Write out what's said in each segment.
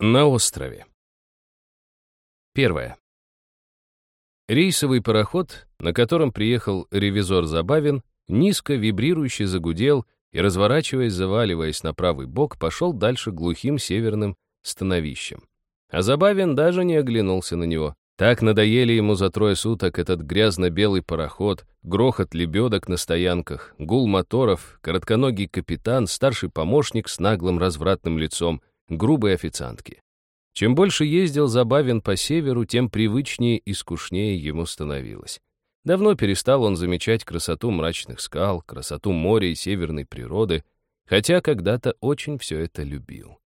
На острове. Первое. Рейсовый пароход, на котором приехал ревизор Забавин, низко вибрирующе загудел и, разворачиваясь, заваливаясь на правый бок, пошел дальше глухим северным становищем. А Забавин даже не оглянулся на него. Так надоели ему за трое суток этот грязно-белый пароход, грохот лебедок на стоянках, гул моторов, коротконогий капитан, старший помощник с наглым развратным лицом, грубые официантки. Чем больше ездил Забавин по северу, тем привычнее и скучнее ему становилось. Давно перестал он замечать красоту мрачных скал, красоту моря и северной природы, хотя когда-то очень все это любил.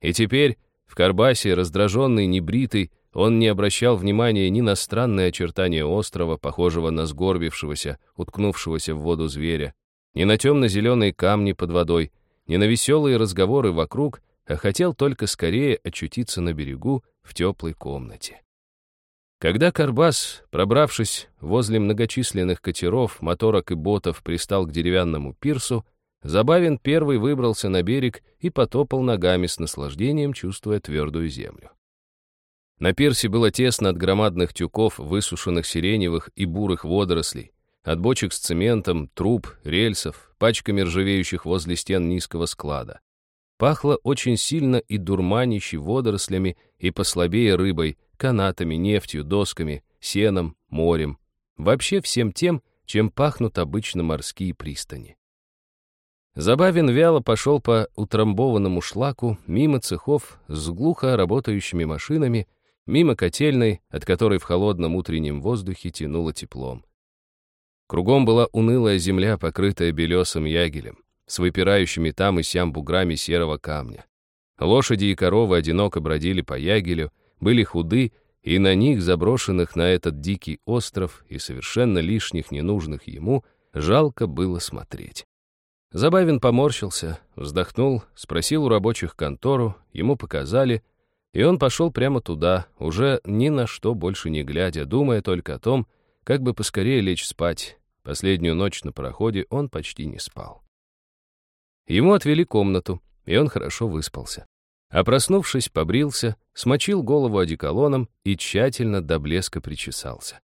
И теперь, в Карбасе, раздраженный, небритый, он не обращал внимания ни на странные очертания острова, похожего на сгорбившегося, уткнувшегося в воду зверя, ни на темно-зеленые камни под водой, ни на веселые разговоры вокруг, а хотел только скорее очутиться на берегу в теплой комнате. Когда Карбас, пробравшись возле многочисленных катеров, моторок и ботов, пристал к деревянному пирсу, Забавин первый выбрался на берег и потопал ногами с наслаждением, чувствуя твердую землю. На пирсе было тесно от громадных тюков, высушенных сиреневых и бурых водорослей, от бочек с цементом, труб, рельсов, пачками ржавеющих возле стен низкого склада. Пахло очень сильно и дурманище водорослями, и послабее рыбой, канатами, нефтью, досками, сеном, морем. Вообще всем тем, чем пахнут обычно морские пристани. Забавин вяло пошел по утрамбованному шлаку, мимо цехов с глухо работающими машинами, мимо котельной, от которой в холодном утреннем воздухе тянуло теплом. Кругом была унылая земля, покрытая белесым ягелем, с выпирающими там и сям буграми серого камня. Лошади и коровы одиноко бродили по ягелю, были худы, и на них, заброшенных на этот дикий остров и совершенно лишних ненужных ему, жалко было смотреть. Забавин поморщился, вздохнул, спросил у рабочих контору, ему показали — и он пошел прямо туда, уже ни на что больше не глядя, думая только о том, как бы поскорее лечь спать. Последнюю ночь на пароходе он почти не спал. Ему отвели комнату, и он хорошо выспался. А проснувшись, побрился, смочил голову одеколоном и тщательно до блеска причесался.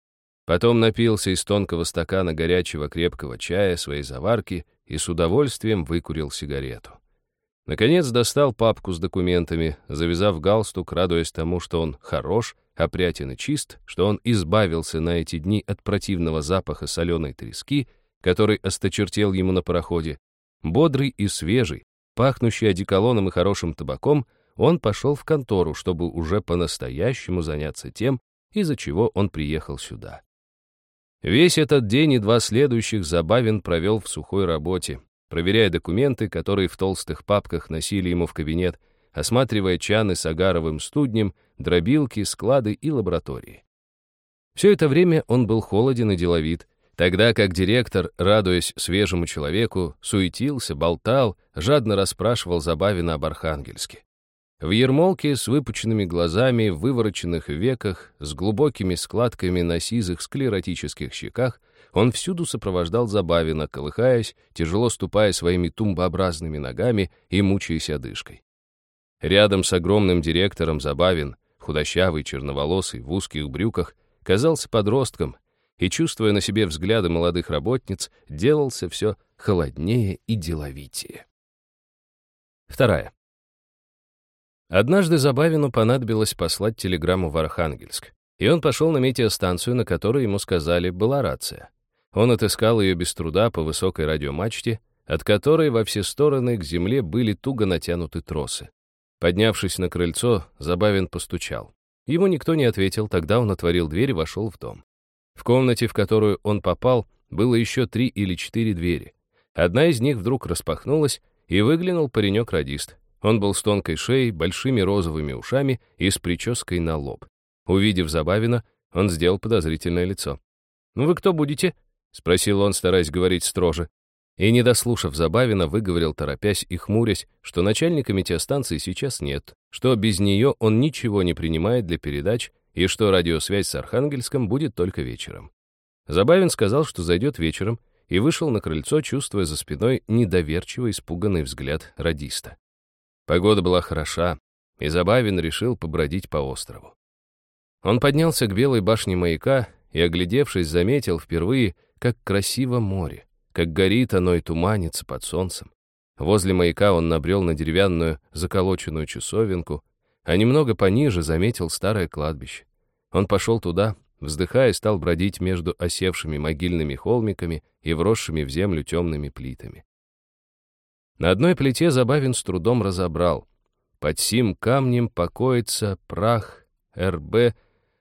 Потом напился из тонкого стакана горячего крепкого чая своей заварки и с удовольствием выкурил сигарету. Наконец достал папку с документами, завязав галстук, радуясь тому, что он хорош, опрятен и чист, что он избавился на эти дни от противного запаха соленой трески, который осточертел ему на пароходе. Бодрый и свежий, пахнущий одеколоном и хорошим табаком, он пошел в контору, чтобы уже по-настоящему заняться тем, из-за чего он приехал сюда. Весь этот день и два следующих Забавин провел в сухой работе, проверяя документы, которые в толстых папках носили ему в кабинет, осматривая чаны с агаровым студнем, дробилки, склады и лаборатории. Все это время он был холоден и деловит, тогда как директор, радуясь свежему человеку, суетился, болтал, жадно расспрашивал Забавина об Архангельске. В ермолке с выпученными глазами, в вывороченных веках, с глубокими складками на сизых склеротических щеках, он всюду сопровождал Забавина, колыхаясь, тяжело ступая своими тумбообразными ногами и мучаясь одышкой. Рядом с огромным директором Забавин, худощавый, черноволосый, в узких брюках, казался подростком и, чувствуя на себе взгляды молодых работниц, делался все холоднее и деловитее. Вторая. Однажды Забавину понадобилось послать телеграмму в Архангельск, и он пошел на метеостанцию, на которой ему сказали, была рация. Он отыскал ее без труда по высокой радиомачте, от которой во все стороны к земле были туго натянуты тросы. Поднявшись на крыльцо, Забавин постучал. Ему никто не ответил, тогда он отворил дверь и вошел в дом. В комнате, в которую он попал, было еще три или четыре двери. Одна из них вдруг распахнулась, и выглянул паренек-радист. Он был с тонкой шеей, большими розовыми ушами и с прической на лоб. Увидев Забавина, он сделал подозрительное лицо. «Ну вы кто будете?» — спросил он, стараясь говорить строже. И, не дослушав Забавина, выговорил, торопясь и хмурясь, что начальника метеостанции сейчас нет, что без нее он ничего не принимает для передач и что радиосвязь с Архангельском будет только вечером. Забавин сказал, что зайдет вечером, и вышел на крыльцо, чувствуя за спиной недоверчиво испуганный взгляд радиста. Погода была хороша. и Забавин решил побродить по острову. Он поднялся к белой башне маяка и, оглядевшись, заметил впервые, как красиво море, как горит оно и туманится под солнцем. Возле маяка он набрел на деревянную заколоченную часовенку, а немного пониже заметил старое кладбище. Он пошел туда, вздыхая, стал бродить между осевшими могильными холмиками и вросшими в землю темными плитами. На одной плите Забавин с трудом разобрал. Под сим камнем покоится прах РБ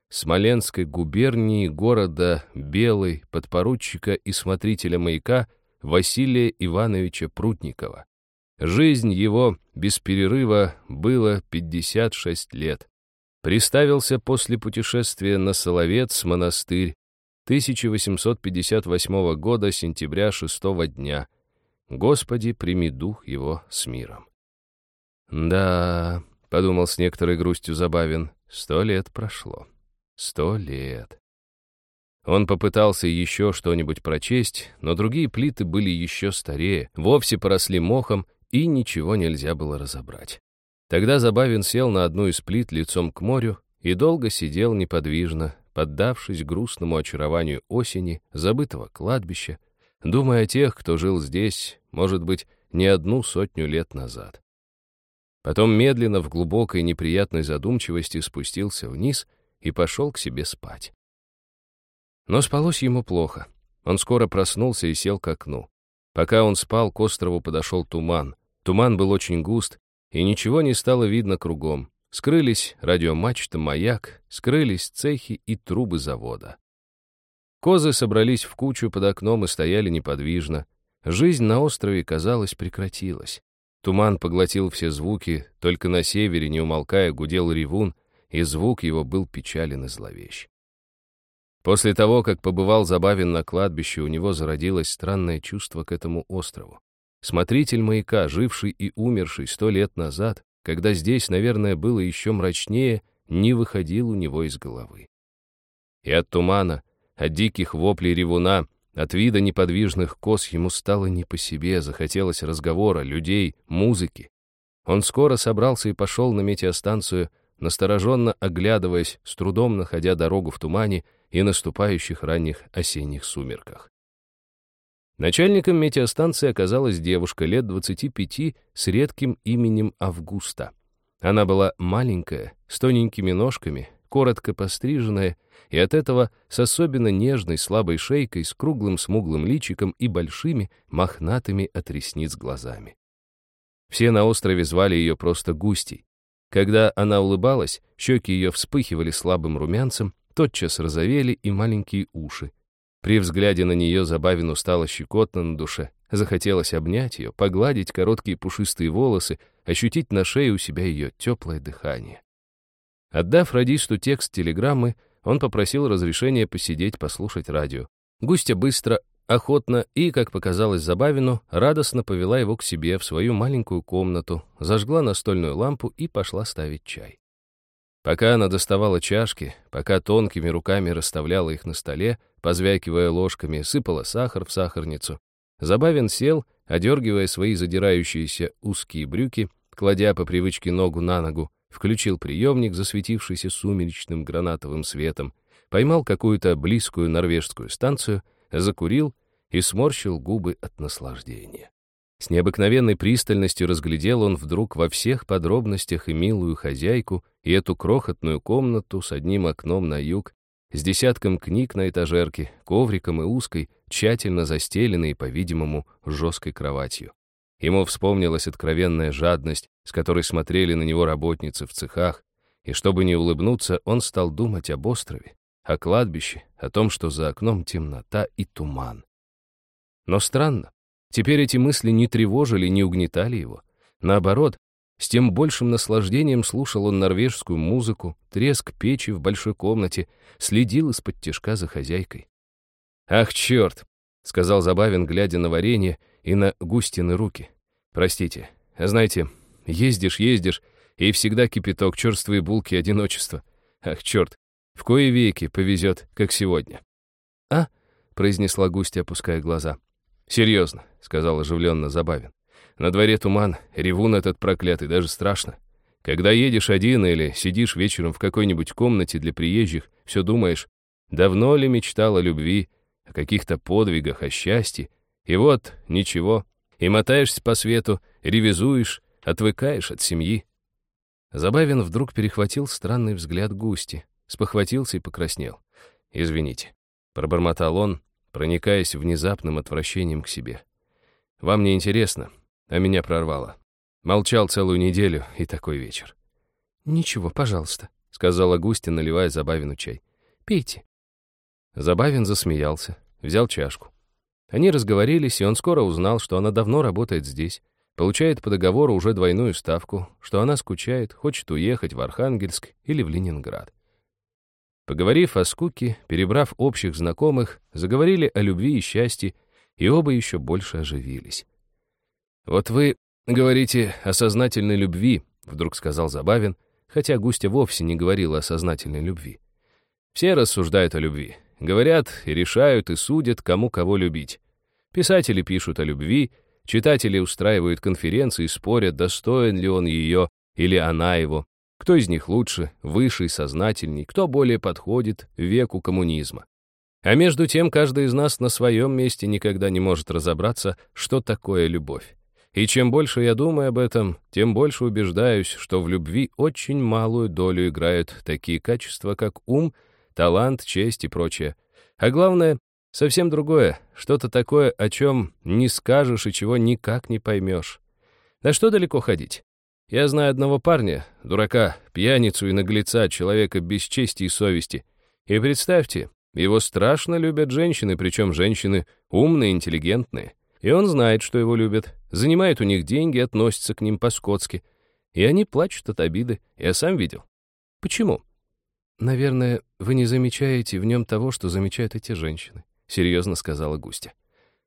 Смоленской губернии города Белый подпоручика и смотрителя маяка Василия Ивановича Прутникова. Жизнь его без перерыва было 56 лет. Приставился после путешествия на Соловец монастырь 1858 года сентября 6 дня. Господи, прими дух его с миром. «Да», — подумал с некоторой грустью Забавин, — «сто лет прошло. Сто лет». Он попытался еще что-нибудь прочесть, но другие плиты были еще старее, вовсе поросли мохом, и ничего нельзя было разобрать. Тогда Забавин сел на одну из плит лицом к морю и долго сидел неподвижно, поддавшись грустному очарованию осени, забытого кладбища, думая о тех, кто жил здесь, может быть, не одну сотню лет назад. Потом медленно в глубокой неприятной задумчивости спустился вниз и пошел к себе спать. Но спалось ему плохо. Он скоро проснулся и сел к окну. Пока он спал, к острову подошел туман. Туман был очень густ, и ничего не стало видно кругом. Скрылись радиомачта, маяк, скрылись цехи и трубы завода. Козы собрались в кучу под окном и стояли неподвижно. Жизнь на острове, казалось, прекратилась. Туман поглотил все звуки, только на севере, не умолкая, гудел ревун, и звук его был печален и зловещ. После того, как побывал Забавин на кладбище, у него зародилось странное чувство к этому острову. Смотритель маяка, живший и умерший сто лет назад, когда здесь, наверное, было еще мрачнее, не выходил у него из головы. И от тумана, от диких воплей ревуна, от вида неподвижных коз ему стало не по себе, захотелось разговора, людей, музыки. Он скоро собрался и пошел на метеостанцию, настороженно оглядываясь, с трудом находя дорогу в тумане и наступающих ранних осенних сумерках. Начальником метеостанции оказалась девушка лет 25 с редким именем Августа. Она была маленькая, с тоненькими ножками, коротко постриженная, и от этого с особенно нежной слабой шейкой, с круглым смуглым личиком и большими, мохнатыми от ресниц глазами. Все на острове звали ее просто Густей. Когда она улыбалась, щеки ее вспыхивали слабым румянцем, тотчас розовели и маленькие уши, при взгляде на нее Забавину стало щекотно на душе. Захотелось обнять ее, погладить короткие пушистые волосы, ощутить на шее у себя ее теплое дыхание. Отдав радисту текст телеграммы, он попросил разрешения посидеть, послушать радио. Густя быстро, охотно и, как показалось Забавину, радостно повела его к себе в свою маленькую комнату, зажгла настольную лампу и пошла ставить чай. Пока она доставала чашки, пока тонкими руками расставляла их на столе, позвякивая ложками, сыпала сахар в сахарницу, Забавин сел, одергивая свои задирающиеся узкие брюки, кладя по привычке ногу на ногу, включил приемник, засветившийся сумеречным гранатовым светом, поймал какую-то близкую норвежскую станцию, закурил и сморщил губы от наслаждения. С необыкновенной пристальностью разглядел он вдруг во всех подробностях и милую хозяйку, и эту крохотную комнату с одним окном на юг, с десятком книг на этажерке, ковриком и узкой, тщательно застеленной, по-видимому, жесткой кроватью. Ему вспомнилась откровенная жадность, с которой смотрели на него работницы в цехах, и чтобы не улыбнуться, он стал думать об острове, о кладбище, о том, что за окном темнота и туман. Но странно, Теперь эти мысли не тревожили, не угнетали его. Наоборот, с тем большим наслаждением слушал он норвежскую музыку, треск печи в большой комнате, следил из-под тяжка за хозяйкой. «Ах, черт!» — сказал Забавин, глядя на варенье и на густины руки. «Простите, знаете, ездишь, ездишь, и всегда кипяток, черствые булки, одиночество. Ах, черт, в кое веки повезет, как сегодня». «А?» — произнесла Густя, опуская глаза. «Серьезно», — сказал оживленно Забавин. «На дворе туман, ревун этот проклятый, даже страшно. Когда едешь один или сидишь вечером в какой-нибудь комнате для приезжих, все думаешь, давно ли мечтал о любви, о каких-то подвигах, о счастье, и вот ничего, и мотаешься по свету, ревизуешь, отвыкаешь от семьи. Забавин вдруг перехватил странный взгляд Густи, спохватился и покраснел. «Извините», — пробормотал он, проникаясь внезапным отвращением к себе. «Вам не интересно, а меня прорвало. Молчал целую неделю и такой вечер». «Ничего, пожалуйста», — сказала Густи, наливая Забавину чай. «Пейте». Забавин засмеялся, взял чашку. Они разговорились, и он скоро узнал, что она давно работает здесь, получает по договору уже двойную ставку, что она скучает, хочет уехать в Архангельск или в Ленинград. Поговорив о скуке, перебрав общих знакомых, заговорили о любви и счастье, и оба еще больше оживились. «Вот вы говорите о сознательной любви», — вдруг сказал Забавин, хотя Густя вовсе не говорила о сознательной любви. «Все рассуждают о любви, говорят и решают и судят, кому кого любить. Писатели пишут о любви, читатели устраивают конференции, спорят, достоин ли он ее или она его, кто из них лучше, выше и сознательней, кто более подходит веку коммунизма. А между тем, каждый из нас на своем месте никогда не может разобраться, что такое любовь. И чем больше я думаю об этом, тем больше убеждаюсь, что в любви очень малую долю играют такие качества, как ум, талант, честь и прочее. А главное, совсем другое, что-то такое, о чем не скажешь и чего никак не поймешь. Да что далеко ходить? Я знаю одного парня, дурака, пьяницу и наглеца, человека без чести и совести. И представьте, его страшно любят женщины, причем женщины умные, интеллигентные. И он знает, что его любят, занимает у них деньги, относится к ним по-скотски. И они плачут от обиды, я сам видел. Почему? Наверное, вы не замечаете в нем того, что замечают эти женщины, серьезно сказала Густя.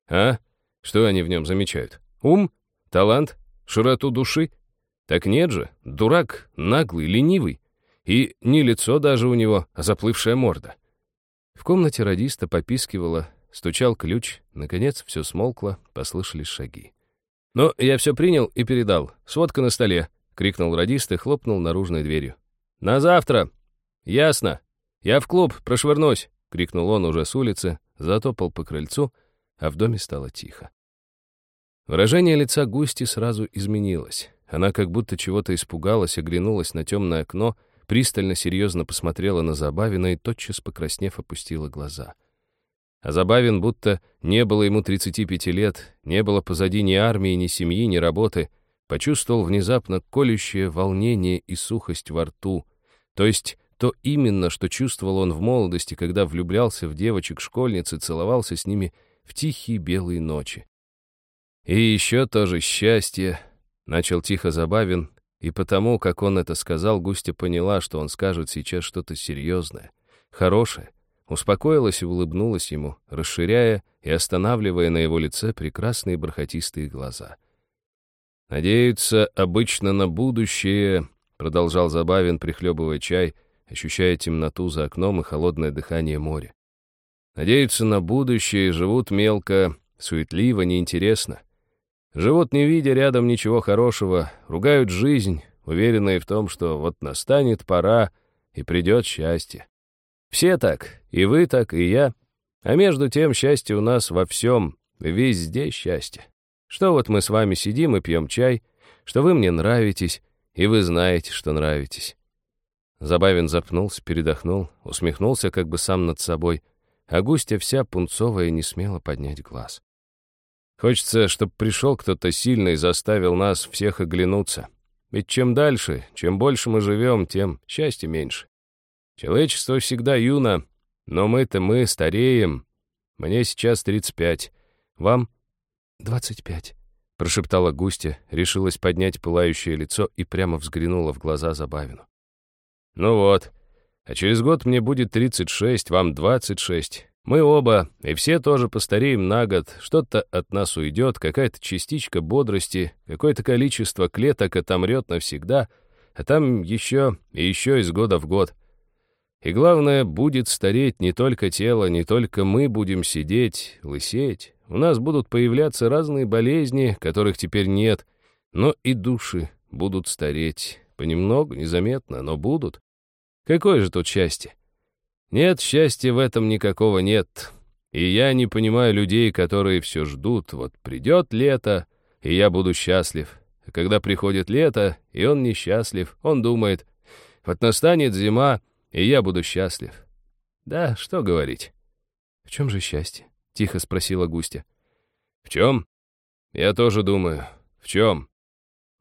А? Что они в нем замечают? Ум? Талант? Широту души? Так нет же, дурак, наглый, ленивый. И не лицо даже у него, а заплывшая морда. В комнате радиста попискивала, стучал ключ, наконец все смолкло, послышались шаги. «Ну, я все принял и передал. Сводка на столе», — крикнул радист и хлопнул наружной дверью. «На завтра!» «Ясно. Я в клуб, прошвырнусь!» — крикнул он уже с улицы, затопал по крыльцу, а в доме стало тихо. Выражение лица Густи сразу изменилось. Она как будто чего-то испугалась, оглянулась на темное окно, пристально серьезно посмотрела на Забавина и, тотчас покраснев, опустила глаза. А Забавин будто не было ему 35 лет, не было позади ни армии, ни семьи, ни работы, почувствовал внезапно колющее волнение и сухость во рту, то есть то именно, что чувствовал он в молодости, когда влюблялся в девочек-школьниц и целовался с ними в тихие белые ночи. И еще тоже счастье, Начал тихо Забавин, и потому, как он это сказал, Густя поняла, что он скажет сейчас что-то серьезное, хорошее, успокоилась и улыбнулась ему, расширяя и останавливая на его лице прекрасные бархатистые глаза. «Надеются обычно на будущее», — продолжал Забавин, прихлебывая чай, ощущая темноту за окном и холодное дыхание моря. «Надеются на будущее и живут мелко, суетливо, неинтересно. Живут не видя рядом ничего хорошего, ругают жизнь, уверенные в том, что вот настанет пора и придет счастье. Все так, и вы так, и я. А между тем счастье у нас во всем, везде счастье. Что вот мы с вами сидим и пьем чай, что вы мне нравитесь, и вы знаете, что нравитесь. Забавин запнулся, передохнул, усмехнулся как бы сам над собой, а Густя вся пунцовая не смела поднять глаз. Хочется, чтобы пришел кто-то сильный и заставил нас всех оглянуться. Ведь чем дальше, чем больше мы живем, тем счастья меньше. Человечество всегда юно, но мы-то мы стареем. Мне сейчас 35. Вам? 25, прошептала Густя, решилась поднять пылающее лицо и прямо взглянула в глаза Забавину. Ну вот, а через год мне будет 36, вам 26. Мы оба, и все тоже постареем на год, что-то от нас уйдет, какая-то частичка бодрости, какое-то количество клеток отомрет навсегда, а там еще и еще из года в год. И главное, будет стареть не только тело, не только мы будем сидеть, лысеть. У нас будут появляться разные болезни, которых теперь нет, но и души будут стареть, понемногу, незаметно, но будут. Какое же тут счастье? Нет, счастья в этом никакого нет. И я не понимаю людей, которые все ждут, вот придет лето, и я буду счастлив. А когда приходит лето, и он несчастлив, он думает, вот настанет зима, и я буду счастлив. Да, что говорить. «В чем же счастье?» — тихо спросила Густя. «В чем? Я тоже думаю. В чем?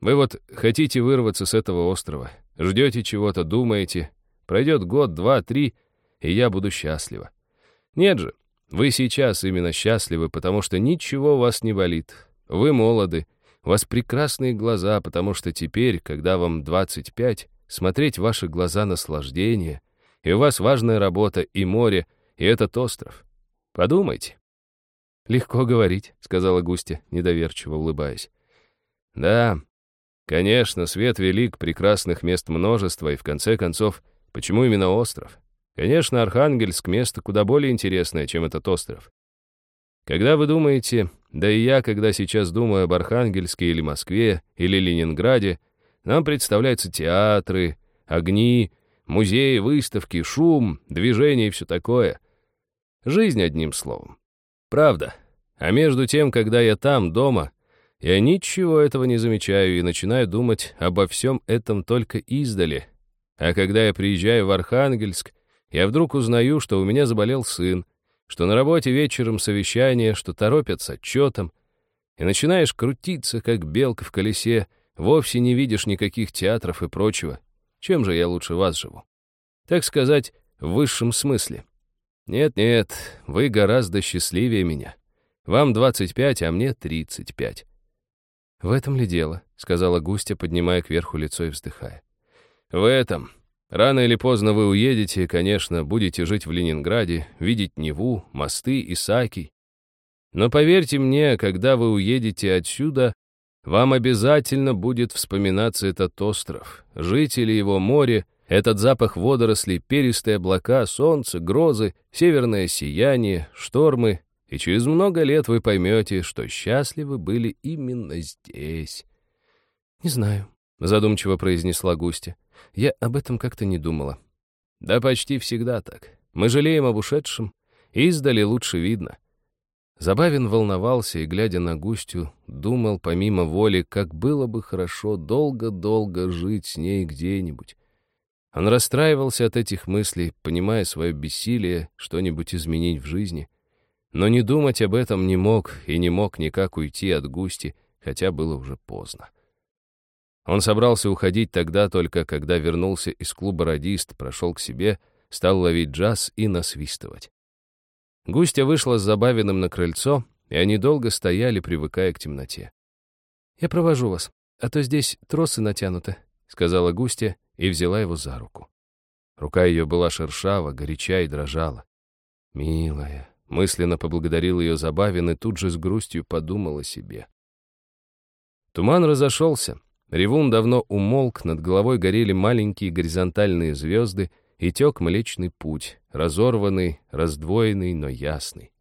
Вы вот хотите вырваться с этого острова, ждете чего-то, думаете, пройдет год, два, три, и я буду счастлива. Нет же, вы сейчас именно счастливы, потому что ничего вас не болит. Вы молоды, у вас прекрасные глаза, потому что теперь, когда вам 25, смотреть в ваши глаза наслаждение, и у вас важная работа и море, и этот остров. Подумайте. «Легко говорить», — сказала Густя, недоверчиво улыбаясь. «Да, конечно, свет велик, прекрасных мест множество, и в конце концов, почему именно остров? Конечно, Архангельск — место куда более интересное, чем этот остров. Когда вы думаете, да и я, когда сейчас думаю об Архангельске или Москве, или Ленинграде, нам представляются театры, огни, музеи, выставки, шум, движение и все такое. Жизнь одним словом. Правда. А между тем, когда я там, дома, я ничего этого не замечаю и начинаю думать обо всем этом только издали. А когда я приезжаю в Архангельск, я вдруг узнаю, что у меня заболел сын, что на работе вечером совещание, что торопят с отчетом, и начинаешь крутиться, как белка в колесе, вовсе не видишь никаких театров и прочего. Чем же я лучше вас живу? Так сказать, в высшем смысле. Нет-нет, вы гораздо счастливее меня. Вам 25, а мне 35. «В этом ли дело?» — сказала Густя, поднимая кверху лицо и вздыхая. «В этом. Рано или поздно вы уедете, конечно, будете жить в Ленинграде, видеть Неву, мосты, Исаакий. Но поверьте мне, когда вы уедете отсюда, вам обязательно будет вспоминаться этот остров, жители его море, этот запах водорослей, перистые облака, солнце, грозы, северное сияние, штормы, и через много лет вы поймете, что счастливы были именно здесь. «Не знаю», — задумчиво произнесла Густя. Я об этом как-то не думала. Да почти всегда так. Мы жалеем об ушедшем. Издали лучше видно. Забавин волновался и, глядя на Густю, думал помимо воли, как было бы хорошо долго-долго жить с ней где-нибудь. Он расстраивался от этих мыслей, понимая свое бессилие что-нибудь изменить в жизни. Но не думать об этом не мог и не мог никак уйти от Густи, хотя было уже поздно. Он собрался уходить тогда только, когда вернулся из клуба радист, прошел к себе, стал ловить джаз и насвистывать. Густя вышла с Забавиным на крыльцо, и они долго стояли, привыкая к темноте. «Я провожу вас, а то здесь тросы натянуты», — сказала Густя и взяла его за руку. Рука ее была шершава, горяча и дрожала. «Милая», — мысленно поблагодарил ее Забавин и тут же с грустью подумал о себе. Туман разошелся, Ревун давно умолк, над головой горели маленькие горизонтальные звезды, и тек Млечный Путь, разорванный, раздвоенный, но ясный.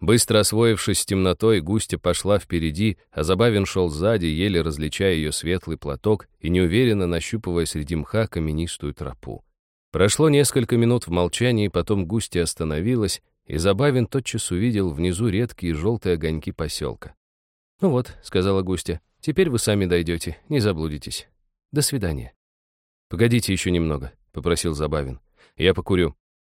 Быстро освоившись с темнотой, Густя пошла впереди, а Забавин шел сзади, еле различая ее светлый платок и неуверенно нащупывая среди мха каменистую тропу. Прошло несколько минут в молчании, потом Густя остановилась, и Забавин тотчас увидел внизу редкие желтые огоньки поселка. «Ну вот», — сказала Густя, Теперь вы сами дойдете, не заблудитесь. До свидания. Погодите еще немного, попросил Забавин. Я покурю.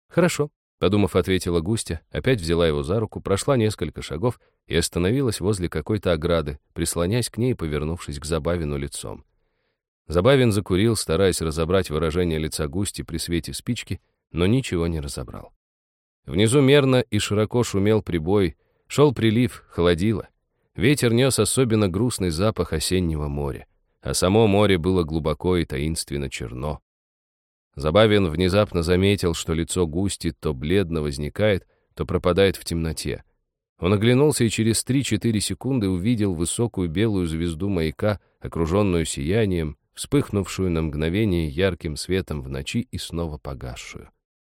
Хорошо, подумав, ответила Густя, опять взяла его за руку, прошла несколько шагов и остановилась возле какой-то ограды, прислонясь к ней и повернувшись к Забавину лицом. Забавин закурил, стараясь разобрать выражение лица Густи при свете спички, но ничего не разобрал. Внизу мерно и широко шумел прибой, шел прилив, холодило. Ветер нес особенно грустный запах осеннего моря, а само море было глубоко и таинственно черно. Забавин внезапно заметил, что лицо Густи то бледно возникает, то пропадает в темноте. Он оглянулся и через 3-4 секунды увидел высокую белую звезду маяка, окруженную сиянием, вспыхнувшую на мгновение ярким светом в ночи и снова погасшую.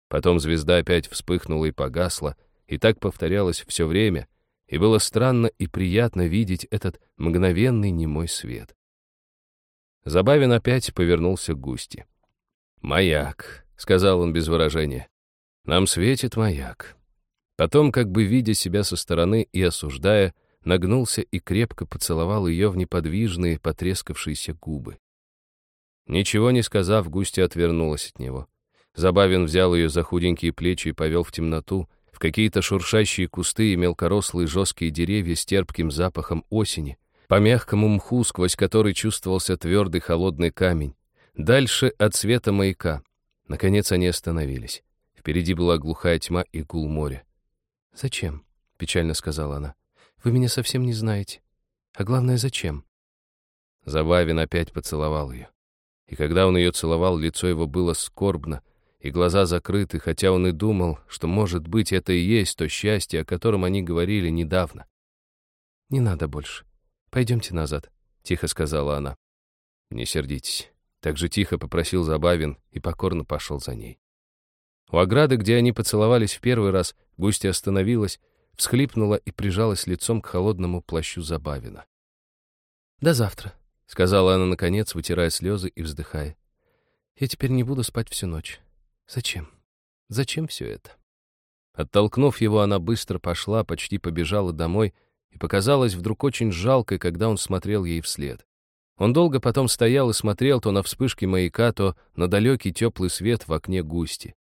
Потом звезда опять вспыхнула и погасла, и так повторялось все время, и было странно и приятно видеть этот мгновенный немой свет. Забавин опять повернулся к Густи. «Маяк», — сказал он без выражения. «Нам светит маяк». Потом, как бы видя себя со стороны и осуждая, нагнулся и крепко поцеловал ее в неподвижные, потрескавшиеся губы. Ничего не сказав, Густя отвернулась от него. Забавин взял ее за худенькие плечи и повел в темноту, в какие-то шуршащие кусты и мелкорослые жесткие деревья с терпким запахом осени, по мягкому мху, сквозь который чувствовался твердый холодный камень, дальше от света маяка. Наконец они остановились. Впереди была глухая тьма и гул моря. «Зачем?» — печально сказала она. «Вы меня совсем не знаете. А главное, зачем?» Забавин опять поцеловал ее. И когда он ее целовал, лицо его было скорбно, и глаза закрыты, хотя он и думал, что, может быть, это и есть то счастье, о котором они говорили недавно. «Не надо больше. Пойдемте назад», — тихо сказала она. «Не сердитесь». Так же тихо попросил Забавин и покорно пошел за ней. У ограды, где они поцеловались в первый раз, Густья остановилась, всхлипнула и прижалась лицом к холодному плащу Забавина. «До завтра», — сказала она, наконец, вытирая слезы и вздыхая. «Я теперь не буду спать всю ночь. Зачем? Зачем все это?» Оттолкнув его, она быстро пошла, почти побежала домой и показалась вдруг очень жалкой, когда он смотрел ей вслед. Он долго потом стоял и смотрел то на вспышки маяка, то на далекий теплый свет в окне густи.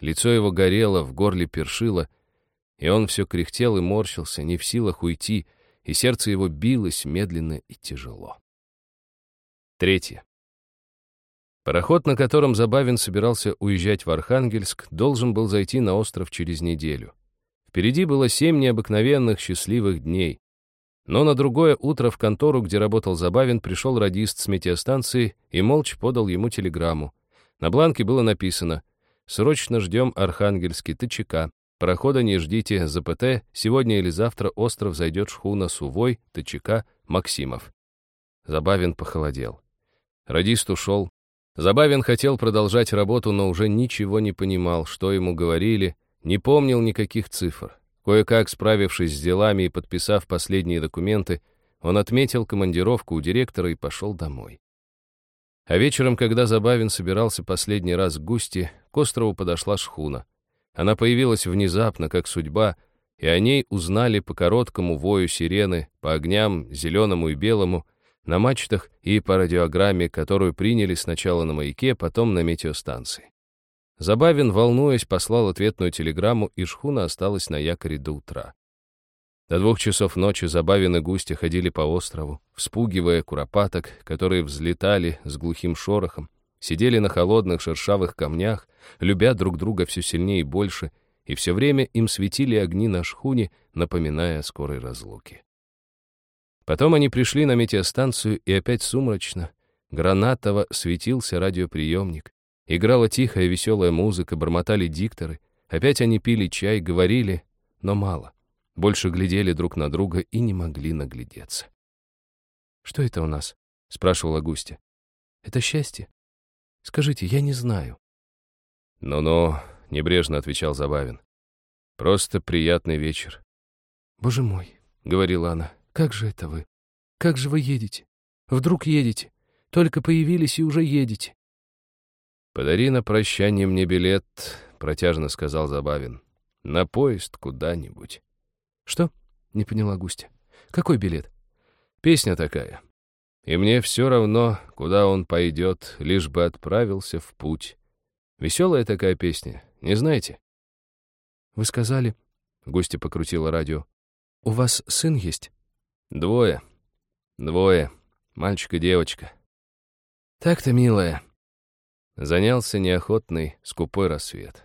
Лицо его горело, в горле першило, и он все кряхтел и морщился, не в силах уйти, и сердце его билось медленно и тяжело. Третье. Пароход, на котором Забавин собирался уезжать в Архангельск, должен был зайти на остров через неделю. Впереди было семь необыкновенных счастливых дней. Но на другое утро в контору, где работал Забавин, пришел радист с метеостанции и молча подал ему телеграмму. На бланке было написано «Срочно ждем Архангельский ТЧК. Парохода не ждите, ЗПТ. Сегодня или завтра остров зайдет шхуна Сувой, ТЧК, Максимов». Забавин похолодел. Радист ушел, Забавин хотел продолжать работу, но уже ничего не понимал, что ему говорили, не помнил никаких цифр. Кое-как справившись с делами и подписав последние документы, он отметил командировку у директора и пошел домой. А вечером, когда Забавин собирался последний раз к Густи, к острову подошла шхуна. Она появилась внезапно, как судьба, и о ней узнали по короткому вою сирены, по огням, зеленому и белому, на мачтах и по радиограмме, которую приняли сначала на маяке, потом на метеостанции. Забавин, волнуясь, послал ответную телеграмму, и шхуна осталась на якоре до утра. До двух часов ночи Забавин и Густя ходили по острову, вспугивая куропаток, которые взлетали с глухим шорохом, сидели на холодных шершавых камнях, любя друг друга все сильнее и больше, и все время им светили огни на шхуне, напоминая о скорой разлуке. Потом они пришли на метеостанцию, и опять сумрачно. Гранатово светился радиоприемник. Играла тихая веселая музыка, бормотали дикторы. Опять они пили чай, говорили, но мало. Больше глядели друг на друга и не могли наглядеться. «Что это у нас?» — спрашивала Густя. «Это счастье? Скажите, я не знаю». «Ну-ну», — небрежно отвечал Забавин. «Просто приятный вечер». «Боже мой», — говорила она, как же это вы? Как же вы едете? Вдруг едете? Только появились и уже едете. «Подари на прощание мне билет», — протяжно сказал Забавин. «На поезд куда-нибудь». «Что?» — не поняла Густя. «Какой билет?» «Песня такая. И мне все равно, куда он пойдет, лишь бы отправился в путь. Веселая такая песня, не знаете?» «Вы сказали...» — Густя покрутила радио. «У вас сын есть?» Двое. Двое. Мальчик и девочка. Так-то, милая. Занялся неохотный, скупой рассвет.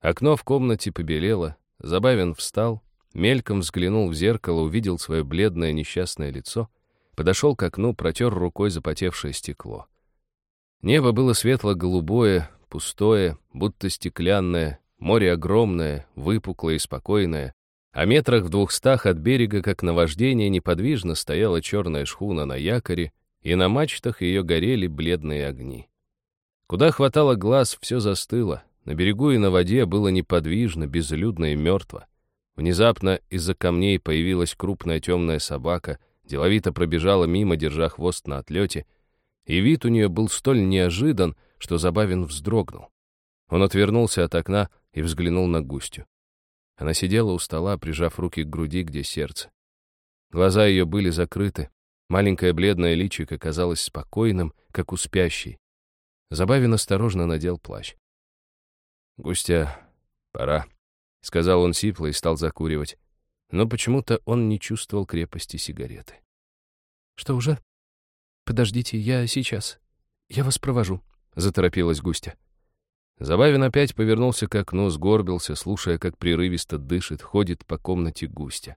Окно в комнате побелело, Забавин встал, мельком взглянул в зеркало, увидел свое бледное несчастное лицо, подошел к окну, протер рукой запотевшее стекло. Небо было светло-голубое, пустое, будто стеклянное, море огромное, выпуклое и спокойное, а метрах в двухстах от берега, как наваждение, неподвижно стояла черная шхуна на якоре, и на мачтах ее горели бледные огни. Куда хватало глаз, все застыло. На берегу и на воде было неподвижно, безлюдно и мертво. Внезапно из-за камней появилась крупная темная собака, деловито пробежала мимо, держа хвост на отлете, и вид у нее был столь неожидан, что Забавин вздрогнул. Он отвернулся от окна и взглянул на густью. Она сидела у стола, прижав руки к груди, где сердце. Глаза ее были закрыты, маленькое бледное личико казалось спокойным, как у спящей. Забавин осторожно надел плащ. «Густя, пора», — сказал он сипло и стал закуривать. Но почему-то он не чувствовал крепости сигареты. «Что уже? Подождите, я сейчас. Я вас провожу», — заторопилась Густя. Забавин опять повернулся к окну, сгорбился, слушая, как прерывисто дышит, ходит по комнате Густя.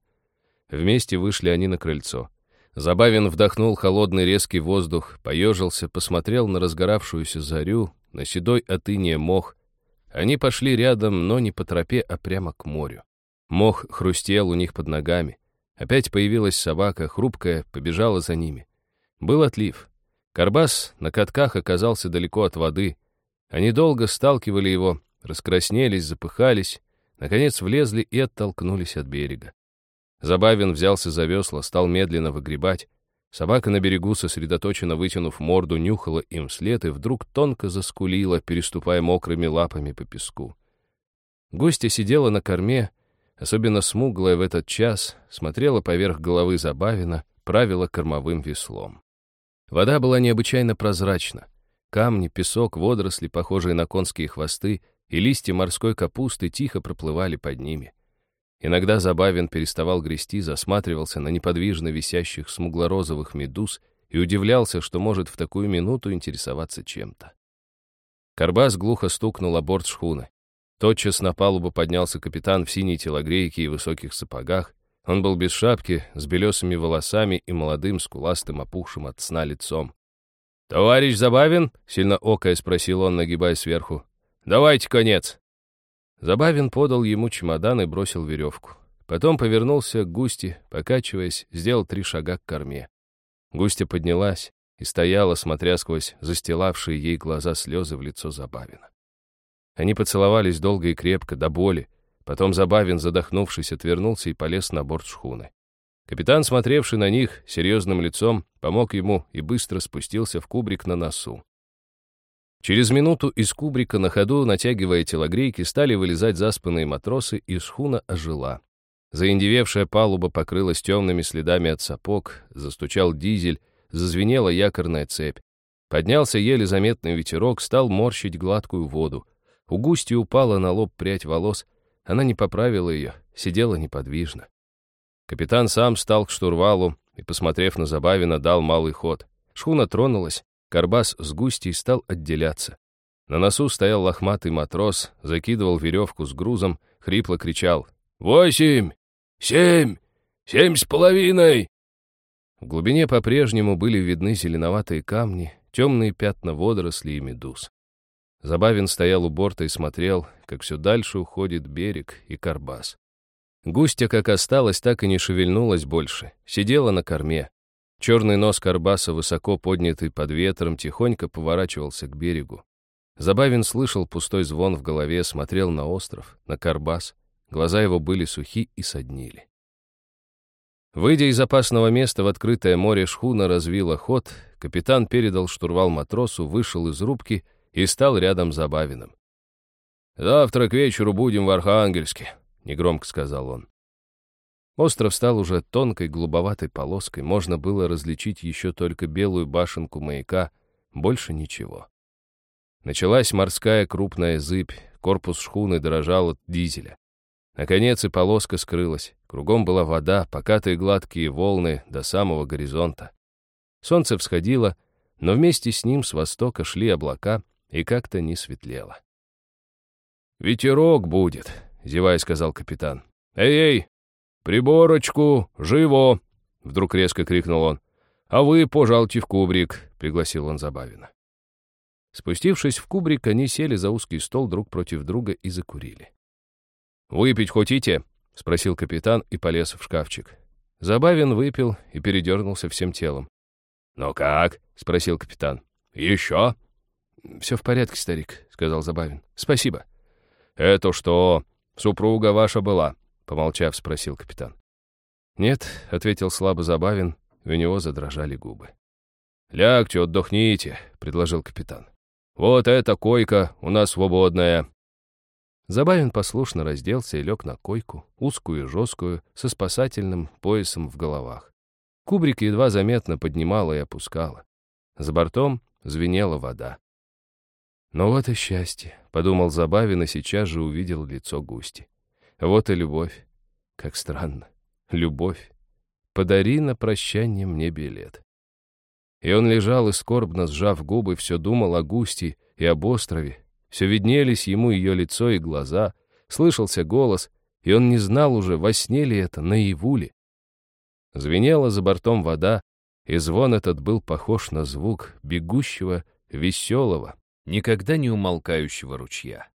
Вместе вышли они на крыльцо. Забавин вдохнул холодный резкий воздух, поежился, посмотрел на разгоравшуюся зарю, на седой от мох. Они пошли рядом, но не по тропе, а прямо к морю. Мох хрустел у них под ногами. Опять появилась собака, хрупкая, побежала за ними. Был отлив. Карбас на катках оказался далеко от воды. Они долго сталкивали его, раскраснелись, запыхались, наконец влезли и оттолкнулись от берега. Забавин взялся за весла, стал медленно выгребать. Собака на берегу, сосредоточенно вытянув морду, нюхала им вслед и вдруг тонко заскулила, переступая мокрыми лапами по песку. Гостья сидела на корме, особенно смуглая в этот час, смотрела поверх головы Забавина, правила кормовым веслом. Вода была необычайно прозрачна. Камни, песок, водоросли, похожие на конские хвосты, и листья морской капусты тихо проплывали под ними. Иногда Забавин переставал грести, засматривался на неподвижно висящих смуглорозовых медуз и удивлялся, что может в такую минуту интересоваться чем-то. Карбас глухо стукнул о борт шхуны. Тотчас на палубу поднялся капитан в синей телогрейке и высоких сапогах. Он был без шапки, с белесыми волосами и молодым, скуластым, опухшим от сна лицом. «Товарищ Забавин?» — сильно окая спросил он, нагибаясь сверху. «Давайте конец!» Забавин подал ему чемодан и бросил веревку. Потом повернулся к Густи, покачиваясь, сделал три шага к корме. Густя поднялась и стояла, смотря сквозь застилавшие ей глаза слезы в лицо Забавина. Они поцеловались долго и крепко, до боли. Потом Забавин, задохнувшись, отвернулся и полез на борт шхуны. Капитан, смотревший на них серьезным лицом, помог ему и быстро спустился в кубрик на носу. Через минуту из кубрика на ходу, натягивая телогрейки, стали вылезать заспанные матросы, и шхуна ожила. Заиндевевшая палуба покрылась темными следами от сапог, застучал дизель, зазвенела якорная цепь. Поднялся еле заметный ветерок, стал морщить гладкую воду. У Густи упала на лоб прядь волос. Она не поправила ее, сидела неподвижно. Капитан сам стал к штурвалу и, посмотрев на Забавина, дал малый ход. Шхуна тронулась, Карбас с Густей стал отделяться. На носу стоял лохматый матрос, закидывал веревку с грузом, хрипло кричал «Восемь! Семь! Семь с половиной!» В глубине по-прежнему были видны зеленоватые камни, темные пятна водорослей и медуз. Забавин стоял у борта и смотрел, как все дальше уходит берег и карбас. Густя, как осталась, так и не шевельнулась больше, сидела на корме. Черный нос карбаса, высоко поднятый под ветром, тихонько поворачивался к берегу. Забавин слышал пустой звон в голове, смотрел на остров, на карбас. Глаза его были сухи и соднили. Выйдя из опасного места в открытое море, шхуна развила ход, капитан передал штурвал матросу, вышел из рубки — и стал рядом с Забавиным. «Завтра к вечеру будем в Архангельске», — негромко сказал он. Остров стал уже тонкой голубоватой полоской, можно было различить еще только белую башенку маяка, больше ничего. Началась морская крупная зыбь, корпус шхуны дрожал от дизеля. Наконец и полоска скрылась, кругом была вода, покатые гладкие волны до самого горизонта. Солнце всходило, но вместе с ним с востока шли облака, и как-то не светлело. «Ветерок будет», — зевая сказал капитан. «Эй-эй, приборочку, живо!» — вдруг резко крикнул он. «А вы, пожалуйте, в кубрик», — пригласил он Забавина. Спустившись в кубрик, они сели за узкий стол друг против друга и закурили. «Выпить хотите?» — спросил капитан и полез в шкафчик. Забавин выпил и передернулся всем телом. «Ну как?» — спросил капитан. «Еще?» «Все в порядке, старик», — сказал Забавин. «Спасибо». «Это что, супруга ваша была?» — помолчав, спросил капитан. «Нет», — ответил слабо Забавин, и у него задрожали губы. «Лягте, отдохните», — предложил капитан. «Вот эта койка у нас свободная». Забавин послушно разделся и лег на койку, узкую и жесткую, со спасательным поясом в головах. Кубрик едва заметно поднимала и опускала. За бортом звенела вода. «Ну вот и счастье», — подумал Забавин и сейчас же увидел лицо Густи. «Вот и любовь. Как странно. Любовь. Подари на прощание мне билет». И он лежал и скорбно, сжав губы, все думал о Густи и об острове. Все виднелись ему ее лицо и глаза, слышался голос, и он не знал уже, во сне ли это, наяву ли. Звенела за бортом вода, и звон этот был похож на звук бегущего, веселого, никогда не умолкающего ручья.